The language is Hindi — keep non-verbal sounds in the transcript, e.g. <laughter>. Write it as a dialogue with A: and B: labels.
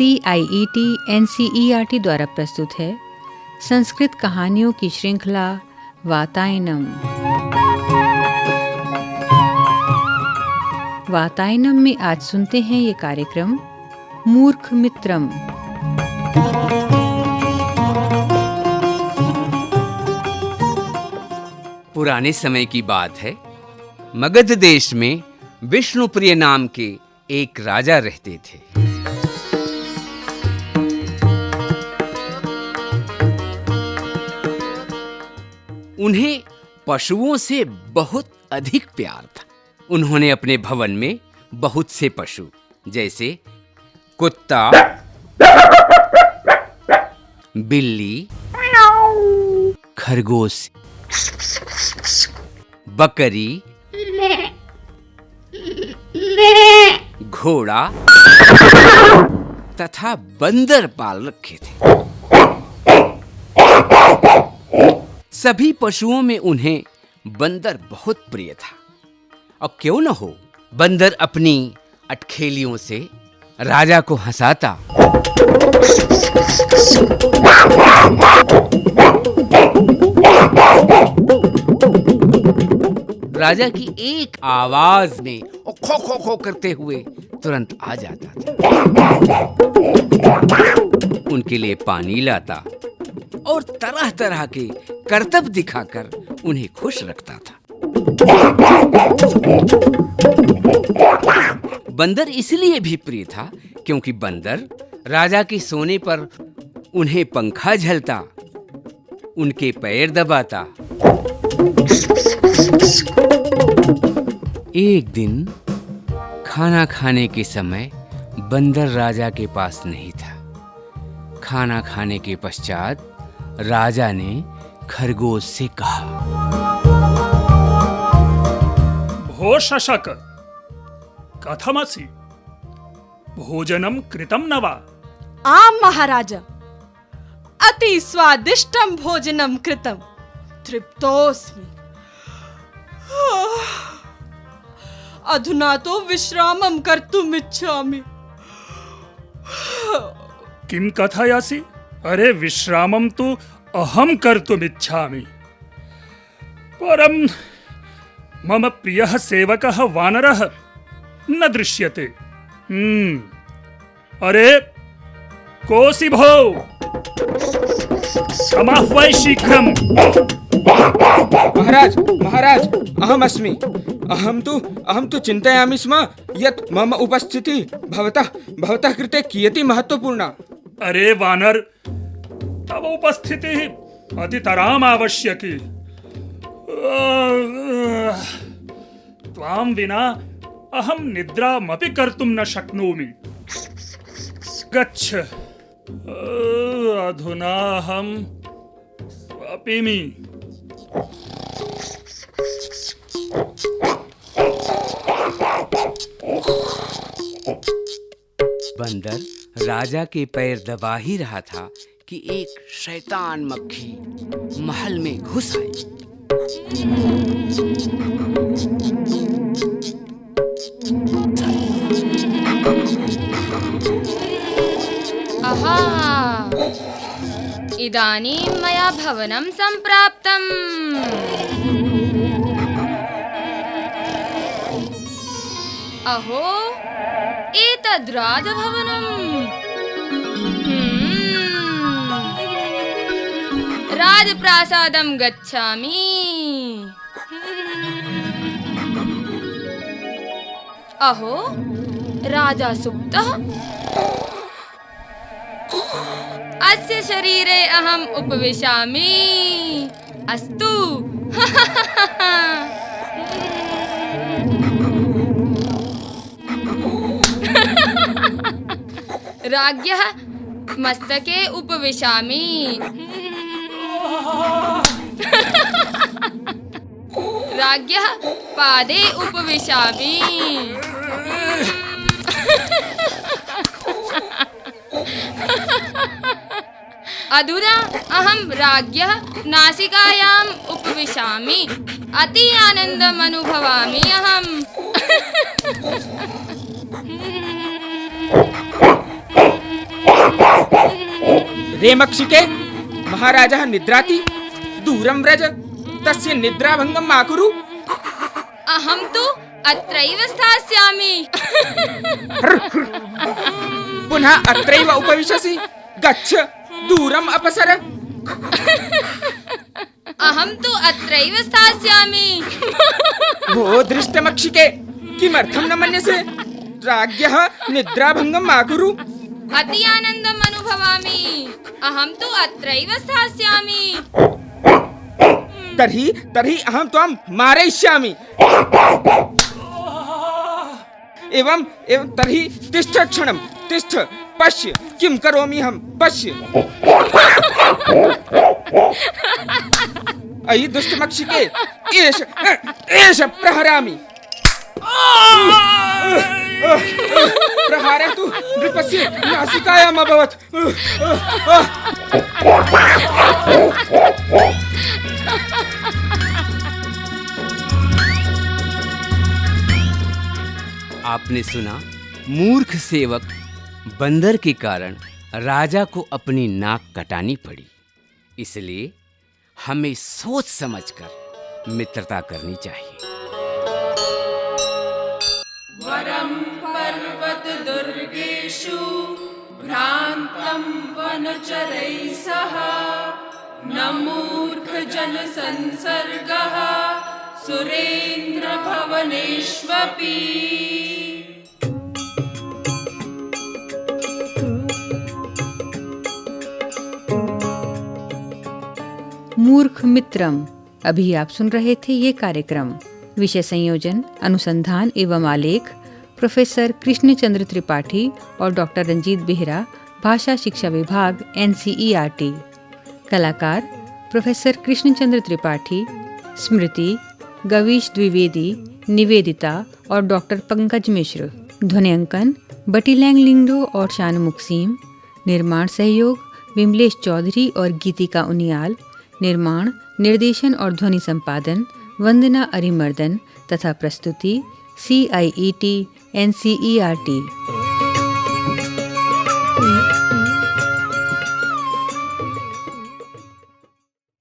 A: C I E T N C E R T द्वारा प्रस्तुत है। संस्कृत कहानियों की श्रृंखला, वातायनम। वातायनम में आज सुनते हैं ये कार्यक्रम, मूर्ख मित्रम।
B: पुराने समय की बात है। मगध देश में विष्णुप्रिय नाम के एक राजा रहते थे। उन्हें पशुओं से बहुत अधिक प्यार था। उन्होंने अपने भवन में बहुत से पशु, जैसे कुत्ता, बिल्ली, खरगोश, बकरी, घोड़ा तथा बंदर पाल रखे थे। सभी पशुओं में उन्हें बंदर बहुत प्रिय था। और क्यों न हो, बंदर अपनी अटखेलियों से राजा को हंसाता। राजा की एक आवाज़ में खो खो खो करते हुए तुरंत आ जाता था। उनके लिए पानी लाता। और तरह तरह के करतब दिखाकर उन्हें खुश रखता था। बंदर इसलिए भी प्रिय था क्योंकि बंदर राजा के सोने पर उन्हें पंखा झलता, उनके पैर दबाता। एक दिन खाना खाने के समय बंदर राजा के पास नहीं था। खाना खाने के पश्चात राजा ने खरगोश से कहा
C: भो शशक कथमसि भोजनं कृतं न वा?
D: आम महाराज अति स्वादिष्टं भोजनं कृतं तृप्तोऽस्मि। अधुना तो विश्रामं कर्तुम् इच्छामि
C: किं कथयसि? अरे विश्रामं अहम अहं कर्तुमिच्छामि परं मम प्रियः सेवकः वानरः न दृश्यते। हम्म। अरे, कोऽसि भो? समाह्वय शीघ्रम्।
E: महाराज महाराज, अहम् अस्मि। अहं तु अहं तु चिन्तयामि स्म यत् मम उपस्थितिः भवतः भवतः कृते कियती महत्त्वपूर्णा।
C: अरे वानर, तव उपस्थितिः अतितराम् आवश्यकी। त्वां विना अहं निद्रामपि कर्तुं न शक्नोमि। गच्छ। अधुनाहं स्वपिमि।
B: बंदर राजा के पैर दबा ही रहा था कि एक शैतान मक्खी महल में घुस आई
F: इदानीं मया भवनं सम्प्राप्तम्। अहो! एतद् राजभवनम् राजप्रासादं गच्छामि। अहो राजा सुप्तः। अस्य शरीरे अहम् उपविशामि। अस्तु <laughs> राज्ञः मस्तके उपविशामि। राज्ञः पादे उपविशामि। अधुना अहं राज्ञः नासिकायाम् उपविशामि। अति आनन्दम् अनुभवामि अहम्।
E: रे मक्षिके महाराजः निद्राति दूरं व्रज तस्य निद्राभङ्गं मा कुरु
F: अहं तु अत्रैव स्थास्यामि।
E: पुनः अत्रैव उपविशसि गच्छ दूरम् अपसर।
F: अहं तु अत्रैव स्थास्यामि।
E: भो दृष्टमक्षिके किमर्थं न मन्यसे? राज्ञः निद्राभङ्गं मा कुरु
F: अति आनन्दम् अनुभवामि। अहं तु अत्रैव स्थास्यामि।
E: तर्हि तर्हि अहं त्वां मारयिष्यामि। एवं एवं तर्हि तिष्ठ क्षणं तिष्ठ पश्य किं करोमि अहं? पश्य। अयि दुष्टमक्षिके एष एष प्रहरामि। प्रहारः नृपस्य नासिकायाम् अभवत्
B: आपने सुना, मूर्ख सेवक, बंदर के कारण राजा को अपनी नाक कटानी पड़ी। इसलिए हमें सोच समझकर मित्रता करनी चाहिए।
D: पर्वतदुर्गेषु भ्रान्तं वनचरैः सह, न मूर्खजनसंसर्गः, सुरेन्द्रभवनेष्वपि।
A: मूर्ख मित्रम अभी आप सुन रहे थे ये कार्यक्रम। विषय संयोजन, अनुसंधान एवं आलेख प्रोफेसर कृष्णचंद्र त्रिपाठी और डॉक्टर रंजीत बेहरा, भाषा शिक्षा विभाग एनसीईआरटी कलाकार, प्रोफेसर कृष्णचंद्र त्रिपाठी, स्मृति, गवीश द्विवेदी, निवेदिता और डॉक्टर पंकज मिश्र। ध्वनियांकन बटीलैंग लिंगडो और शानु मुक्सीम। निर्माण सहयोग, विमलेश चौधरी और गीतिका उनियाल। निर्माण, निर्देशन और ध्वनि संपादन, वंदना अरिमर्दन तथा प्रस्तुति C I E T N C E R T